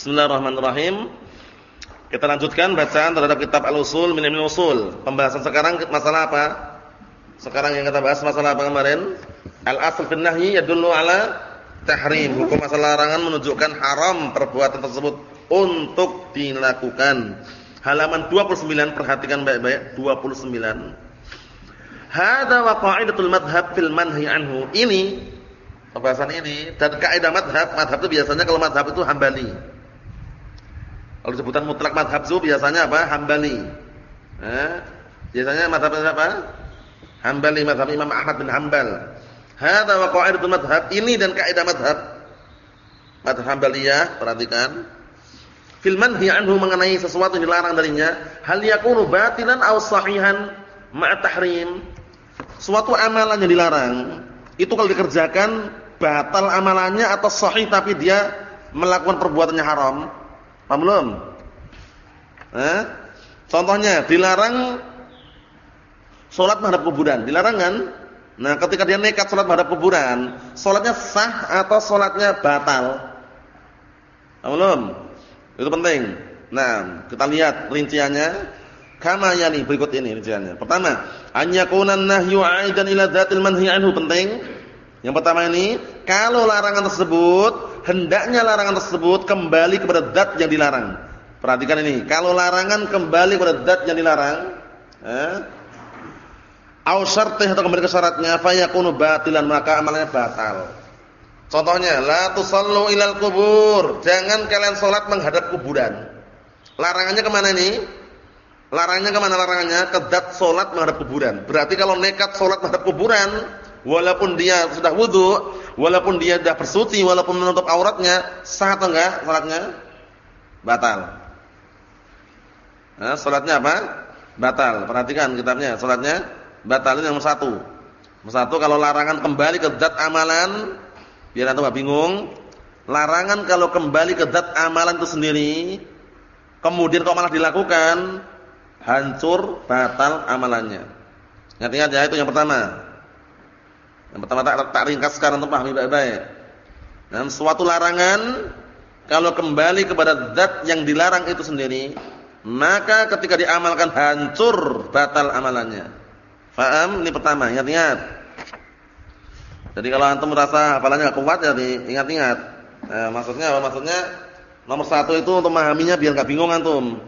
Bismillahirrahmanirrahim. Kita lanjutkan bacaan terhadap kitab Al-Usul min Usul. Pembahasan sekarang masalah apa? Sekarang yang kita bahas masalah apa kemarin? Al-asl fil nahyi yadullu ala tahrim. Hukum masalah larangan menunjukkan haram perbuatan tersebut untuk dilakukan. Halaman 29 perhatikan baik-baik 29. Hada wa qa'idatul madhab fil manhi anhu. Ini pembahasan ini dan kaidah madhab, madhab itu biasanya kalau madhab itu hambali. Kalau sebutan mutlak madhab itu biasanya apa? Hambali. Eh? Biasanya madhab apa? Hambali madhab Imam Ahmad bin Hambal. Hada wa qa'idatul madhab. Ini dan kaidah madhab. Madhab Hambaliyah, perhatikan. Fil manhi mengenai sesuatu yang dilarang darinya, hal yakunu batilan aw sahihan ma'a tahrim. Suatu amalan yang dilarang, itu kalau dikerjakan batal amalannya atau sahih tapi dia melakukan perbuatannya haram. Paham belum? Eh? Contohnya dilarang sholat menghadap kuburan, dilarang kan? Nah, ketika dia nekat sholat menghadap kuburan, sholatnya sah atau sholatnya batal? Paham belum? Itu penting. Nah, kita lihat rinciannya. Kama yani berikut ini rinciannya. Pertama, an yakuna nahyu 'aidan ila dzatil manhi anhu penting. Yang pertama ini, kalau larangan tersebut hendaknya larangan tersebut kembali kepada zat yang dilarang. Perhatikan ini, kalau larangan kembali kepada zat yang dilarang, eh, au syartih atau kembali ke syaratnya fa yakunu batilan maka amalnya batal. Contohnya, la tusallu ilal kubur. Jangan kalian salat menghadap kuburan. Larangannya ke mana ini? Larangannya ke mana larangannya? Ke zat salat menghadap kuburan. Berarti kalau nekat salat menghadap kuburan, walaupun dia sudah wudu, walaupun dia sudah bersuci, walaupun menutup auratnya, sah atau enggak salatnya? Batal. Nah, salatnya apa? Batal. Perhatikan kitabnya, salatnya batal ini nomor satu. Nomor satu kalau larangan kembali ke zat amalan, biar antum bingung. Larangan kalau kembali ke zat amalan itu sendiri, kemudian kok malah dilakukan, hancur, batal amalannya. Ingat-ingat ya itu yang pertama. Yang pertama tak, tak ringkaskan untuk pahami baik-baik. Dan suatu larangan kalau kembali kepada zat yang dilarang itu sendiri, maka ketika diamalkan hancur batal amalannya. Faham? Ini pertama, ingat-ingat. Jadi kalau antum merasa hafalannya kuat jadi ingat-ingat. Eh, maksudnya apa? Maksudnya nomor satu itu untuk memahaminya biar enggak bingung antum.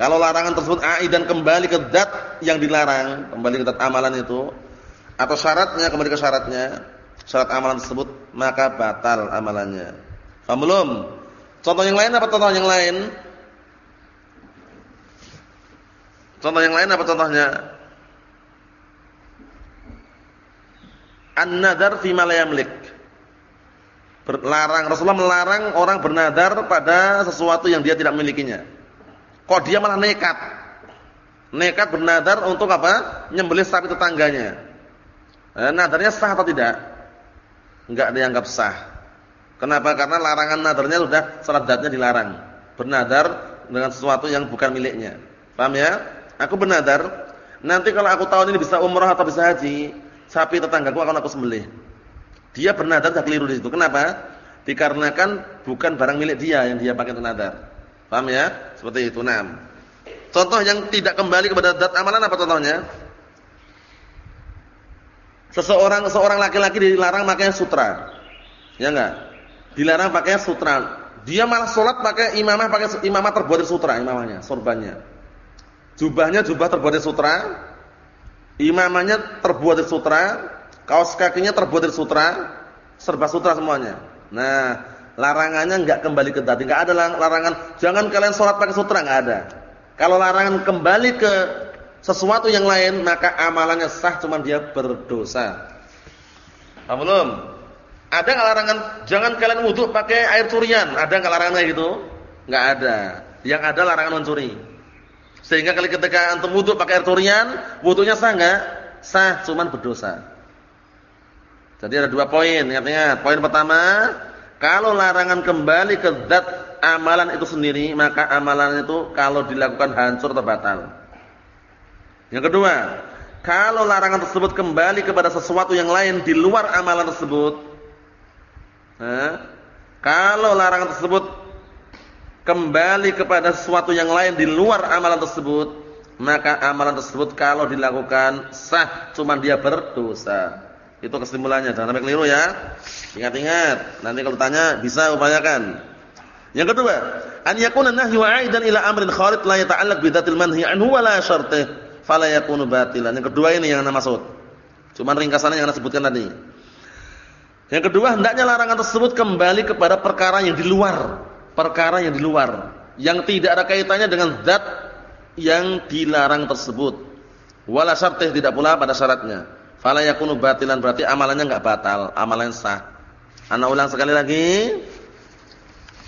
Kalau larangan tersebut dan kembali ke zat yang dilarang, kembali ke zat amalan itu, atau syaratnya kembali ke syaratnya, syarat amalan tersebut maka batal amalannya. Paham belum? Contoh yang lain apa contoh yang lain? Contoh yang lain apa contohnya? An-nadar fi ma. Berlarang Rasulullah melarang orang bernadar pada sesuatu yang dia tidak memilikinya. Kok dia malah nekat? Nekat bernadar untuk apa? Nyembelih sapi tetangganya. Eh, nadarnya sah atau tidak? Enggak dianggap sah. Kenapa? Karena larangan nadarnya sudah zatnya dilarang. Bernadar dengan sesuatu yang bukan miliknya. Paham ya? Aku bernadar, nanti kalau aku tahun ini bisa umrah atau bisa haji, sapi tetanggaku akan aku sembelih. Dia bernadar tidak keliru di situ. Kenapa? Dikarenakan bukan barang milik dia yang dia pakai untuk nadar. Paham ya? Seperti itu. Nah. Contoh yang tidak kembali kepada zat amalan apa contohnya? Seseorang seorang laki-laki dilarang pakai sutra. Ya enggak? Dilarang pakai sutra. Dia malah sholat pakai imamah pakai imamah terbuat dari sutra imamahnya, sorbannya. Jubahnya jubah terbuat dari sutra. Imamahnya terbuat dari sutra, kaos kakinya terbuat dari sutra, serba sutra semuanya. Nah, larangannya enggak kembali ke tadi, enggak ada larangan jangan kalian sholat pakai sutra enggak ada. Kalau larangan kembali ke sesuatu yang lain maka amalannya sah cuma dia berdosa. Paham belum? Ada enggak larangan jangan kalian wudu pakai air curian? Ada enggak larangan kayak gitu? Enggak ada. Yang ada larangan mencuri. Sehingga kali ketika antum wudu pakai air curian, wudunya sah enggak? Sah, cuma berdosa. Jadi ada dua poin, ingat-ingat. Poin pertama, kalau larangan kembali ke zat amalan itu sendiri, maka amalan itu kalau dilakukan hancur atau batal. Yang kedua, kalau larangan tersebut kembali kepada sesuatu yang lain di luar amalan tersebut, eh, kalau larangan tersebut kembali kepada sesuatu yang lain di luar amalan tersebut, maka amalan tersebut kalau dilakukan sah, cuman dia berdosa. Itu kesimpulannya, jangan sampai keliru ya. Ingat-ingat, nanti kalau tanya bisa upayakan. Yang kedua, an yakuna nahyu 'aidan ila amrin kharid la yata'allaq bi dzatil manhi anhu wa la syartih, fala yakunu batilan. Yang kedua ini yang ana maksud. Cuman ringkasannya yang ana sebutkan tadi. Yang kedua, hendaknya larangan tersebut kembali kepada perkara yang di luar, perkara yang di luar, yang tidak ada kaitannya dengan zat yang dilarang tersebut. Wala syartih tidak pula pada syaratnya. Fala yakunu batilan berarti amalannya enggak batal, amalan sah. Ana ulang sekali lagi.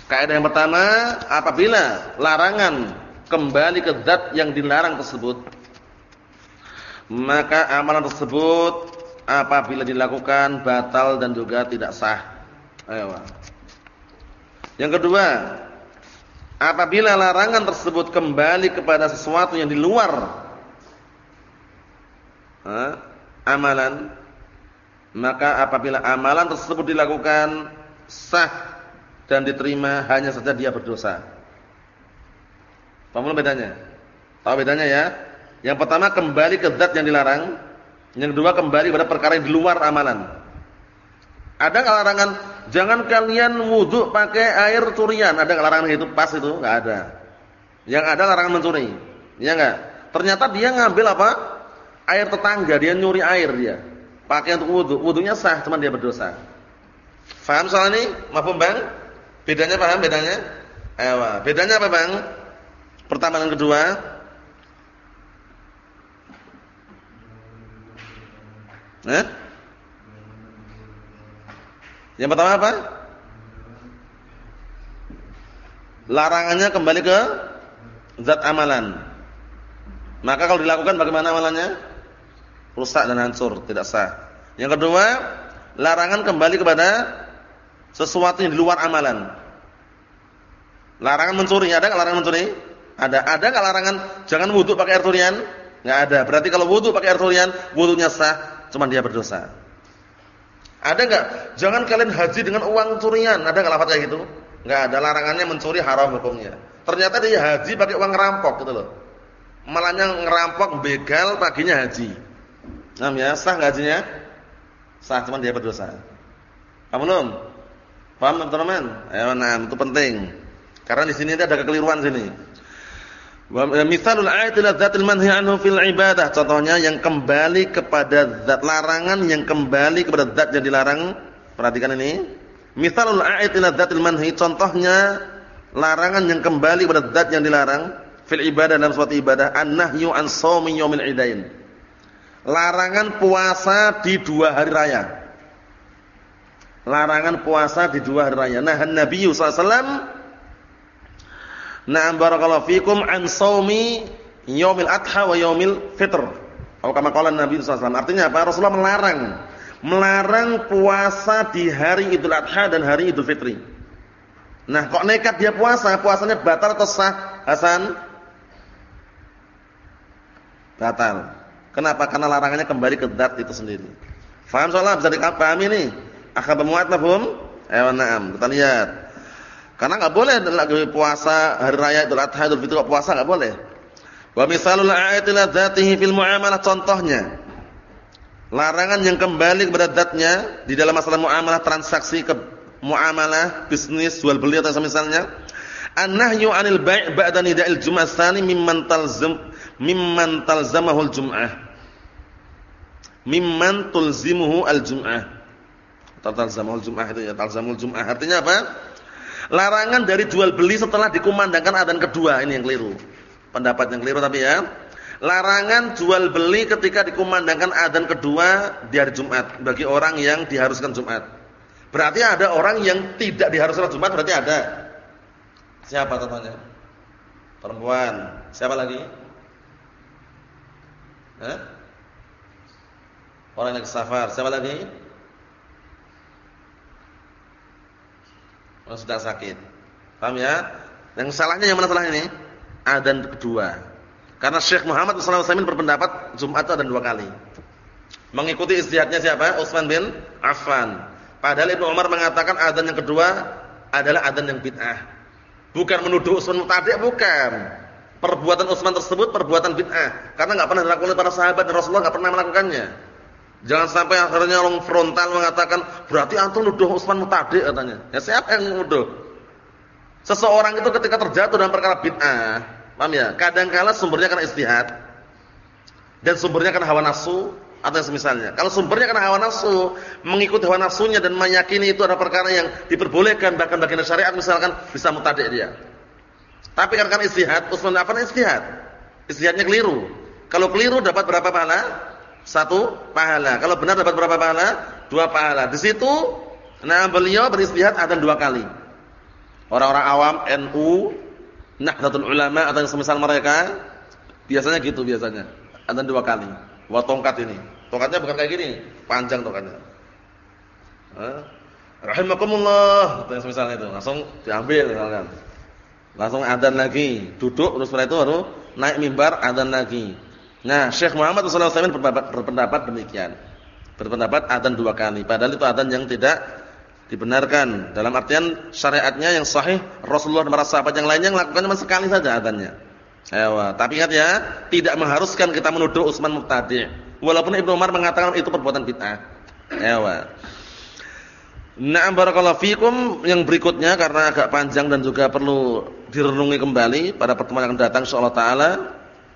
Kaidah yang pertama, apabila larangan kembali ke zat yang dilarang tersebut, maka amalan tersebut apabila dilakukan batal dan juga tidak sah. Ayo. Yang kedua, apabila larangan tersebut kembali kepada sesuatu yang di luar ha, amalan, maka apabila amalan tersebut dilakukan sah dan diterima hanya saja dia berdosa. Paham bedanya? Tahu bedanya ya? Yang pertama kembali ke zat yang dilarang, yang kedua kembali pada perkara yang di luar amalan. Ada enggak larangan jangan kalian wudhu pakai air curian? Ada enggak larangan itu? Pas itu? Enggak ada. Yang ada larangan mencuri. Iya enggak? Ternyata dia ngambil apa? Air tetangga, dia nyuri air dia. Pakai untuk wudhu. Wudhunya sah, cuma dia berdosa. Faham soal ini? Mafhum Bang? Bedanya paham bedanya? Ewa. Bedanya apa Bang? Pertama dan kedua, Eh? Yang pertama apa? Larangannya kembali ke zat amalan. Maka kalau dilakukan bagaimana amalannya? Rusak dan hancur, tidak sah. Yang kedua, larangan kembali kepada sesuatu yang di luar amalan. Larangan mencuri, ada enggak larangan mencuri? Ada. Ada enggak larangan jangan wudu pakai air turian? Enggak ada. Berarti kalau wudu pakai air turian, wudunya sah cuma dia berdosa. Ada enggak? Jangan kalian haji dengan uang curian. Ada enggak lafaz kayak gitu? Enggak ada larangannya mencuri haram hukumnya. Ternyata dia haji pakai uang ngerampok gitu loh. Malahnya ngerampok begal paginya haji. Nah, ya, sah enggak hajinya? Sah, cuma dia berdosa. Kamu belum? Paham teman-teman? Ayo, nah, itu penting. Karena di sini ada kekeliruan sini. Misalul ayat ila dzatil manhi anhu fil ibadah. Contohnya yang kembali kepada zat larangan yang kembali kepada zat yang dilarang. Perhatikan ini. Misalul ayat ila dzatil manhi contohnya larangan yang kembali kepada zat yang dilarang fil ibadah dalam suatu ibadah an-nahyu an shaumi yaumil idain. Larangan puasa di dua hari raya. Larangan puasa di dua hari raya. Nah, Nabi sallallahu alaihi wasallam Na'am barakallahu fikum an shaumi yaumil adha wa yaumil fitr. Atau kama qala Nabi sallallahu alaihi. Artinya apa? Rasulullah melarang melarang puasa di hari Idul Adha dan hari Idul Fitri. Nah, kok nekat dia puasa? Puasanya batal atau sah, Hasan? Batal. Kenapa? Karena larangannya kembali ke zat itu sendiri. Faham soalnya bisa dipahami ini? Akhbar muat mafhum? Ayo na'am, kita lihat. Karena enggak boleh lagi puasa hari raya Idul Adha Idul Fitri puasa enggak boleh. Wa misalul ayati la dzatihi fil muamalah contohnya. Larangan yang kembali kepada zatnya di dalam masalah muamalah transaksi ke muamalah bisnis jual beli atau misalnya an-nahyu 'anil bai' ba'da nida'il jum'ah tsani mimman talzam mimman talzamahu al-jum'ah. Mimman tulzimuhu al-jum'ah. Talzamul jum'ah itu ya, talzamul jum'ah. Artinya apa? Larangan dari jual beli setelah dikumandangkan adzan kedua ini yang keliru. Pendapat yang keliru tapi ya. Larangan jual beli ketika dikumandangkan adzan kedua di hari Jumat bagi orang yang diharuskan Jumat. Berarti ada orang yang tidak diharuskan Jumat berarti ada. Siapa contohnya? Perempuan. Siapa lagi? Hah? Orang yang safar. Siapa lagi? Orang sudah sakit. Paham ya? Yang salahnya yang mana salah ini? Adzan kedua. Karena Syekh Muhammad SAW berpendapat Jumat itu dua kali. Mengikuti istihadnya siapa? Utsman bin Affan. Padahal Ibnu Umar mengatakan adzan yang kedua adalah adzan yang bid'ah. Bukan menuduh Utsman mubtadi' bukan. Perbuatan Utsman tersebut perbuatan bid'ah karena enggak pernah dilakukan oleh para sahabat dan Rasulullah enggak pernah melakukannya. Jangan sampai akhirnya orang frontal mengatakan berarti antum nuduh Utsman mubtadi' katanya. Ya siapa yang nuduh? Seseorang itu ketika terjatuh dalam perkara bid'ah, paham ya? Kadang-kala sumbernya karena istihad dan sumbernya karena hawa nafsu atau semisalnya. Kalau sumbernya karena hawa nafsu, mengikuti hawa nafsunya dan meyakini itu adalah perkara yang diperbolehkan bahkan bagian syariat misalkan bisa mutadik dia. Tapi karena istihad, Utsman apa istihad? Istihadnya keliru. Kalau keliru dapat berapa pahala? Satu pahala. Kalau benar dapat berapa pahala? Dua pahala. Di situ nah beliau beristihad ada dua kali. Orang-orang awam NU, Nahdlatul Ulama atau yang semisal mereka biasanya gitu biasanya. Ada dua kali. Wa tongkat ini. Tongkatnya bukan kayak gini, panjang tongkatnya. Eh? Rahimakumullah, yang misalnya itu, langsung diambil misalkan. Langsung adzan lagi, duduk terus setelah itu baru naik mimbar adzan lagi. Nah, Syekh Muhammad alaihi wasallam berpendapat demikian. Berpendapat adzan dua kali, padahal itu adzan yang tidak dibenarkan. Dalam artian syariatnya yang sahih, Rasulullah dan para sahabat yang lainnya melakukan cuma sekali saja adzannya. Ewa. Tapi ingat ya, tidak mengharuskan kita menuduh Utsman mubtadi'. Walaupun Ibnu Umar mengatakan itu perbuatan bid'ah. Ewa. Na'am barakallahu fikum yang berikutnya karena agak panjang dan juga perlu direnungi kembali pada pertemuan yang akan datang insyaallah taala.